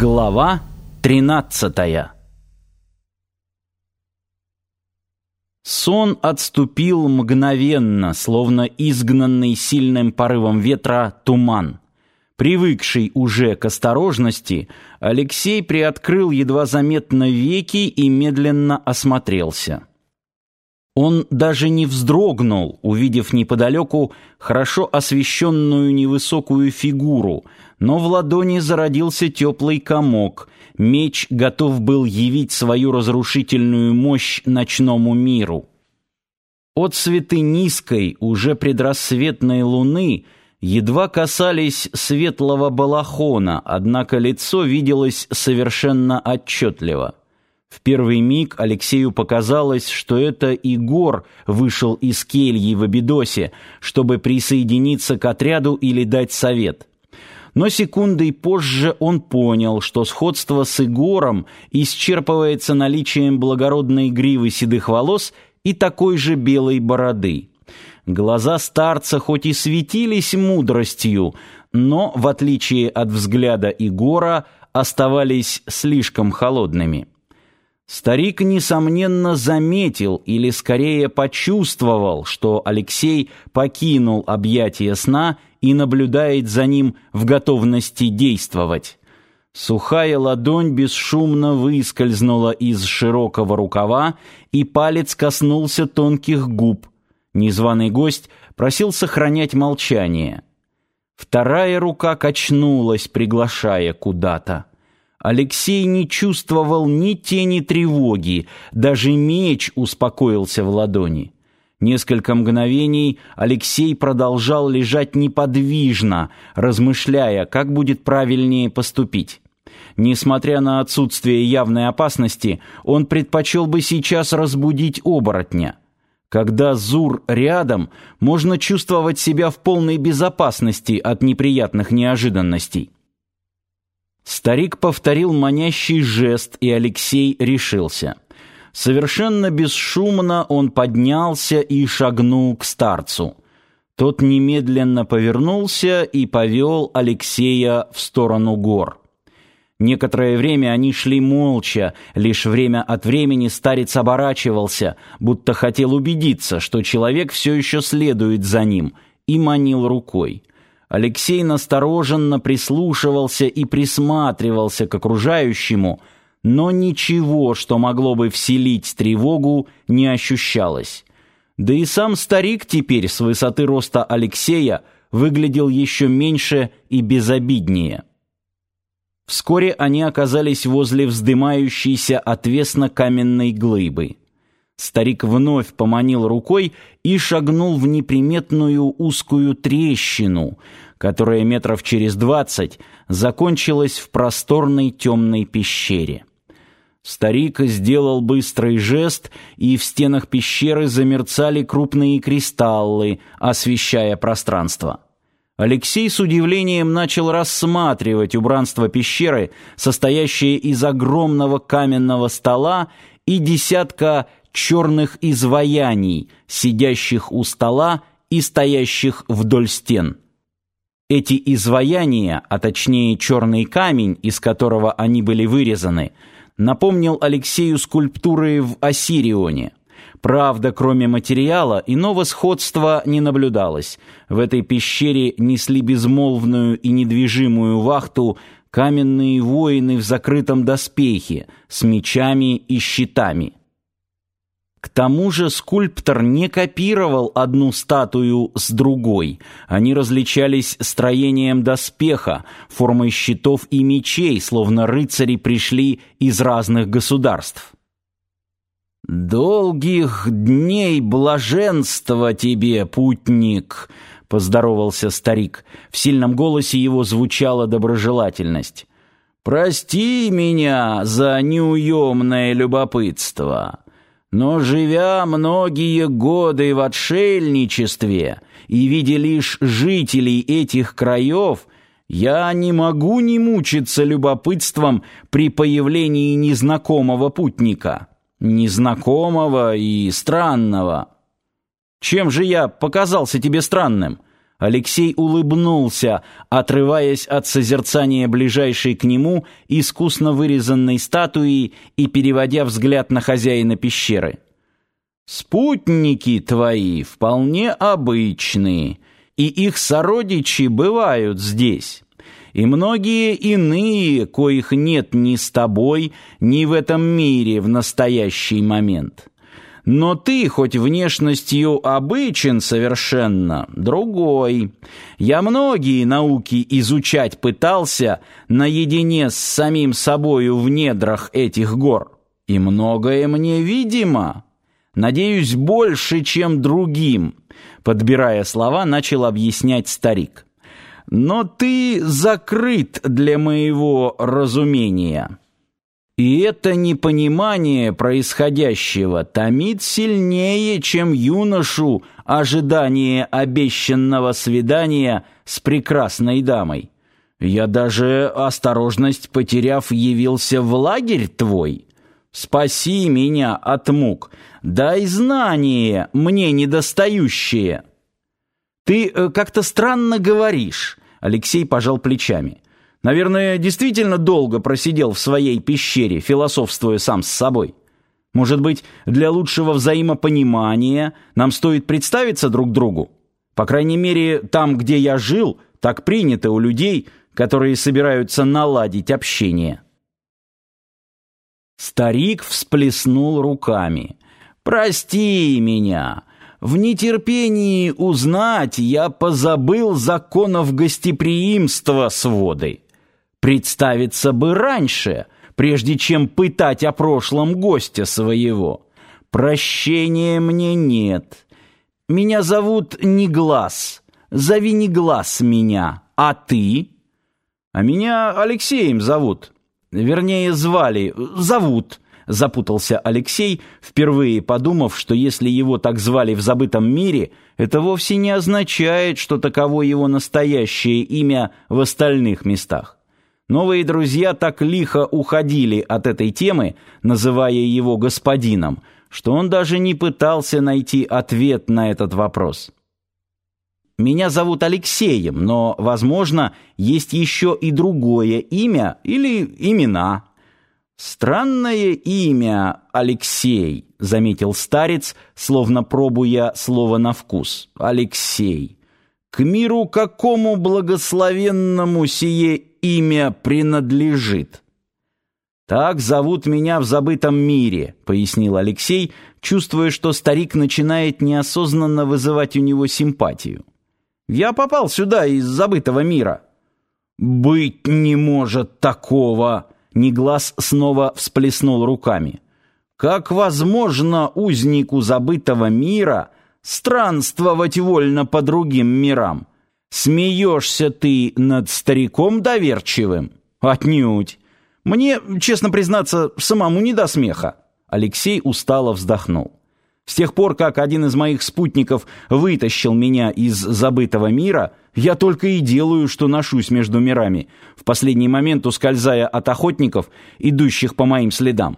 Глава 13 Сон отступил мгновенно, словно изгнанный сильным порывом ветра туман. Привыкший уже к осторожности, Алексей приоткрыл едва заметно веки и медленно осмотрелся. Он даже не вздрогнул, увидев неподалеку хорошо освещенную невысокую фигуру, но в ладони зародился теплый комок. Меч готов был явить свою разрушительную мощь ночному миру. От цветы низкой, уже предрассветной луны едва касались светлого балахона, однако лицо виделось совершенно отчетливо. В первый миг Алексею показалось, что это Игор вышел из кельи в Абидосе, чтобы присоединиться к отряду или дать совет. Но секундой позже он понял, что сходство с Игором исчерпывается наличием благородной гривы седых волос и такой же белой бороды. Глаза старца хоть и светились мудростью, но, в отличие от взгляда Игора, оставались слишком холодными. Старик, несомненно, заметил или скорее почувствовал, что Алексей покинул объятия сна и наблюдает за ним в готовности действовать. Сухая ладонь бесшумно выскользнула из широкого рукава, и палец коснулся тонких губ. Незваный гость просил сохранять молчание. Вторая рука качнулась, приглашая куда-то. Алексей не чувствовал ни тени тревоги, даже меч успокоился в ладони. Несколько мгновений Алексей продолжал лежать неподвижно, размышляя, как будет правильнее поступить. Несмотря на отсутствие явной опасности, он предпочел бы сейчас разбудить оборотня. Когда Зур рядом, можно чувствовать себя в полной безопасности от неприятных неожиданностей. Старик повторил манящий жест, и Алексей решился. Совершенно бесшумно он поднялся и шагнул к старцу. Тот немедленно повернулся и повел Алексея в сторону гор. Некоторое время они шли молча, лишь время от времени старец оборачивался, будто хотел убедиться, что человек все еще следует за ним, и манил рукой. Алексей настороженно прислушивался и присматривался к окружающему, но ничего, что могло бы вселить тревогу, не ощущалось. Да и сам старик теперь с высоты роста Алексея выглядел еще меньше и безобиднее. Вскоре они оказались возле вздымающейся отвесно каменной глыбы. Старик вновь поманил рукой и шагнул в неприметную узкую трещину, которая метров через двадцать закончилась в просторной темной пещере. Старик сделал быстрый жест, и в стенах пещеры замерцали крупные кристаллы, освещая пространство. Алексей с удивлением начал рассматривать убранство пещеры, состоящее из огромного каменного стола и десятка черных изваяний, сидящих у стола и стоящих вдоль стен. Эти изваяния, а точнее черный камень, из которого они были вырезаны, напомнил Алексею скульптуры в Ассирионе. Правда, кроме материала, иного сходства не наблюдалось. В этой пещере несли безмолвную и недвижимую вахту каменные воины в закрытом доспехе с мечами и щитами. К тому же скульптор не копировал одну статую с другой. Они различались строением доспеха, формой щитов и мечей, словно рыцари пришли из разных государств. «Долгих дней блаженства тебе, путник!» — поздоровался старик. В сильном голосе его звучала доброжелательность. «Прости меня за неуемное любопытство». Но живя многие годы в отшельничестве и видя лишь жителей этих краев, я не могу не мучиться любопытством при появлении незнакомого путника, незнакомого и странного. Чем же я показался тебе странным? Алексей улыбнулся, отрываясь от созерцания ближайшей к нему искусно вырезанной статуи и переводя взгляд на хозяина пещеры. «Спутники твои вполне обычные, и их сородичи бывают здесь» и многие иные, коих нет ни с тобой, ни в этом мире в настоящий момент. Но ты, хоть внешностью обычен совершенно, другой. Я многие науки изучать пытался наедине с самим собою в недрах этих гор, и многое мне видимо. Надеюсь, больше, чем другим, подбирая слова, начал объяснять старик. Но ты закрыт для моего разумения. И это непонимание происходящего томит сильнее, чем юношу ожидание обещанного свидания с прекрасной дамой. Я даже, осторожность потеряв, явился в лагерь твой. Спаси меня от мук, дай знание мне недостающее. Ты э, как-то странно говоришь, Алексей пожал плечами. Наверное, действительно долго просидел в своей пещере, философствуя сам с собой. Может быть, для лучшего взаимопонимания нам стоит представиться друг другу? По крайней мере, там, где я жил, так принято у людей, которые собираются наладить общение. Старик всплеснул руками. «Прости меня. В нетерпении узнать я позабыл законов гостеприимства своды. Представиться бы раньше, прежде чем пытать о прошлом гостя своего. Прощения мне нет. Меня зовут Неглас. Зови Неглас меня. А ты? А меня Алексеем зовут. Вернее, звали. Зовут. Запутался Алексей, впервые подумав, что если его так звали в забытом мире, это вовсе не означает, что таково его настоящее имя в остальных местах. Новые друзья так лихо уходили от этой темы, называя его господином, что он даже не пытался найти ответ на этот вопрос. Меня зовут Алексеем, но, возможно, есть еще и другое имя или имена. Странное имя Алексей, заметил старец, словно пробуя слово на вкус. Алексей. К миру какому благословенному сие имя принадлежит. Так зовут меня в забытом мире, пояснил Алексей, чувствуя, что старик начинает неосознанно вызывать у него симпатию. Я попал сюда из забытого мира. Быть не может такого, Неглас снова всплеснул руками. Как возможно узнику забытого мира странствовать вольно по другим мирам? Смеешься ты над стариком доверчивым? Отнюдь. Мне, честно признаться, самому не до смеха. Алексей устало вздохнул. С тех пор, как один из моих спутников вытащил меня из забытого мира, я только и делаю, что ношусь между мирами, в последний момент ускользая от охотников, идущих по моим следам.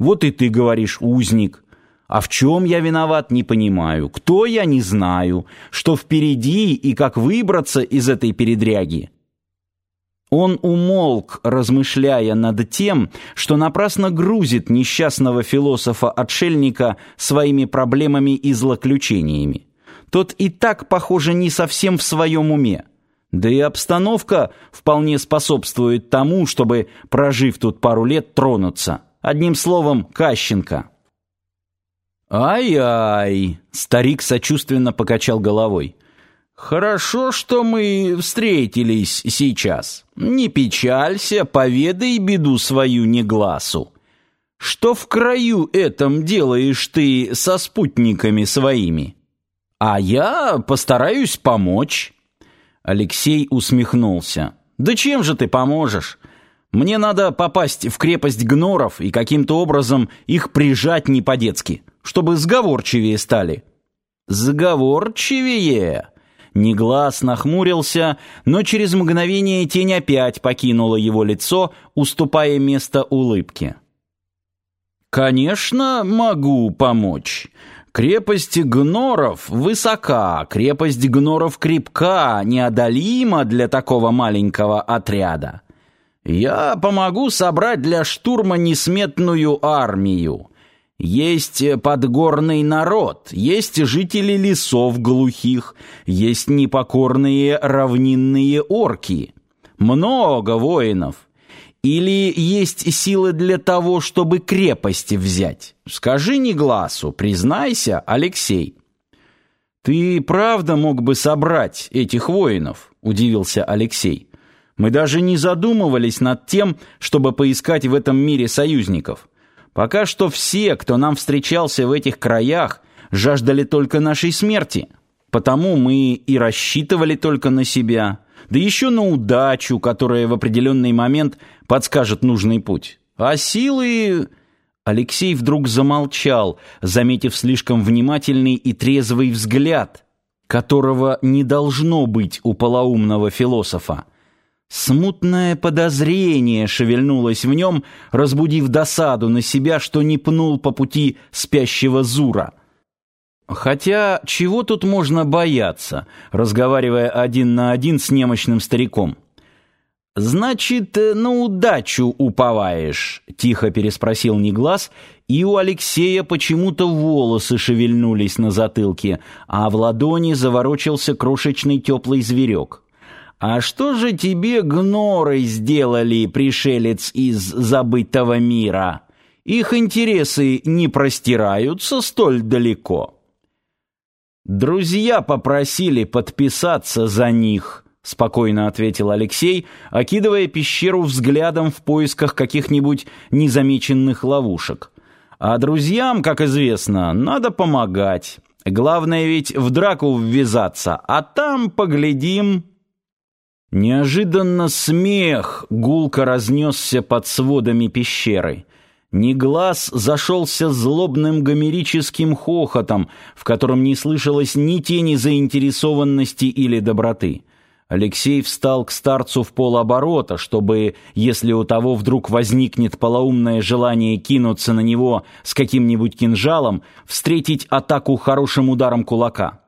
Вот и ты говоришь, узник. А в чем я виноват, не понимаю. Кто я, не знаю. Что впереди и как выбраться из этой передряги. Он умолк, размышляя над тем, что напрасно грузит несчастного философа-отшельника своими проблемами и злоключениями. Тот и так, похоже, не совсем в своем уме. Да и обстановка вполне способствует тому, чтобы, прожив тут пару лет, тронуться. Одним словом, Кащенко. «Ай-ай!» — старик сочувственно покачал головой. «Хорошо, что мы встретились сейчас. Не печалься, поведай беду свою негласу. Что в краю этом делаешь ты со спутниками своими? А я постараюсь помочь». Алексей усмехнулся. «Да чем же ты поможешь? Мне надо попасть в крепость гноров и каким-то образом их прижать не по-детски» чтобы сговорчивее стали». «Сговорчивее?» Неглас нахмурился, но через мгновение тень опять покинула его лицо, уступая место улыбке. «Конечно, могу помочь. Крепость гноров высока, крепость гноров крепка, неодолима для такого маленького отряда. Я помогу собрать для штурма несметную армию. Есть подгорный народ, есть жители лесов глухих, есть непокорные равнинные орки. Много воинов. Или есть силы для того, чтобы крепости взять? Скажи не глазу, признайся, Алексей. Ты правда мог бы собрать этих воинов? Удивился Алексей. Мы даже не задумывались над тем, чтобы поискать в этом мире союзников. Пока что все, кто нам встречался в этих краях, жаждали только нашей смерти. Потому мы и рассчитывали только на себя да еще на удачу, которая в определенный момент подскажет нужный путь. А силы... Алексей вдруг замолчал, заметив слишком внимательный и трезвый взгляд, которого не должно быть у полоумного философа. Смутное подозрение шевельнулось в нем, разбудив досаду на себя, что не пнул по пути спящего Зура. Хотя, чего тут можно бояться, разговаривая один на один с немощным стариком? «Значит, э, на удачу уповаешь?» — тихо переспросил Неглас, и у Алексея почему-то волосы шевельнулись на затылке, а в ладони заворочился крошечный теплый зверек. «А что же тебе гноры сделали, пришелец из забытого мира? Их интересы не простираются столь далеко». «Друзья попросили подписаться за них», — спокойно ответил Алексей, окидывая пещеру взглядом в поисках каких-нибудь незамеченных ловушек. «А друзьям, как известно, надо помогать. Главное ведь в драку ввязаться, а там поглядим». Неожиданно смех гулко разнесся под сводами пещеры. Неглаз зашелся злобным гомерическим хохотом, в котором не слышалось ни тени заинтересованности или доброты. Алексей встал к старцу в полоборота, чтобы, если у того вдруг возникнет полоумное желание кинуться на него с каким-нибудь кинжалом, встретить атаку хорошим ударом кулака.